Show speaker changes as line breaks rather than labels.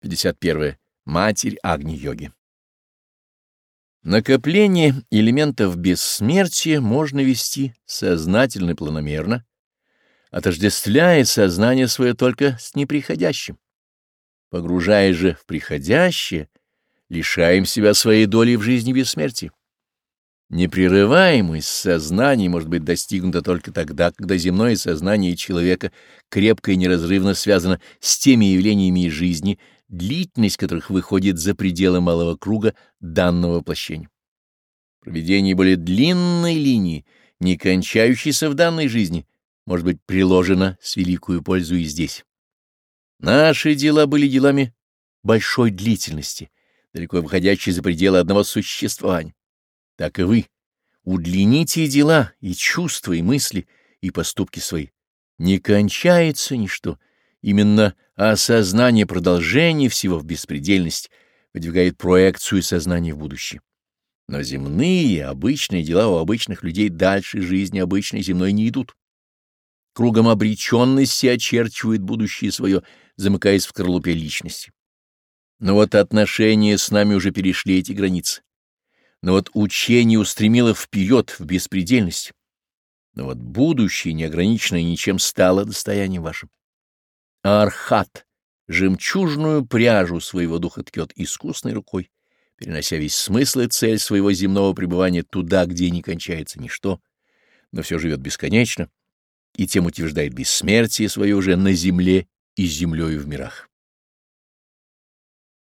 51. Матерь Агни-йоги. Накопление элементов бессмертия можно вести сознательно и планомерно, отождествляя сознание свое только с неприходящим. Погружая же в приходящее, лишаем себя своей доли в жизни бессмертия. Непрерываемость сознания может быть достигнута только тогда, когда земное сознание человека крепко и неразрывно связано с теми явлениями жизни, длительность которых выходит за пределы малого круга данного воплощения. Проведение более длинной линии, не кончающейся в данной жизни, может быть приложено с великую пользу и здесь. Наши дела были делами большой длительности, далеко выходящие за пределы одного существования. Так и вы. Удлините и дела, и чувства, и мысли, и поступки свои. Не кончается ничто — Именно осознание продолжения всего в беспредельность выдвигает проекцию сознания в будущее. Но земные, обычные дела у обычных людей дальше жизни обычной земной не идут. Кругом обреченности очерчивает будущее свое, замыкаясь в крылупе личности. Но вот отношения с нами уже перешли эти границы. Но вот учение устремило вперед, в беспредельность. Но вот будущее неограниченное ничем стало достоянием вашим. Архат, жемчужную пряжу своего духа ткет искусной рукой, перенося весь смысл и цель своего земного пребывания туда, где не кончается ничто, но все живет бесконечно, и тем утверждает бессмертие свое уже на земле и землею в мирах.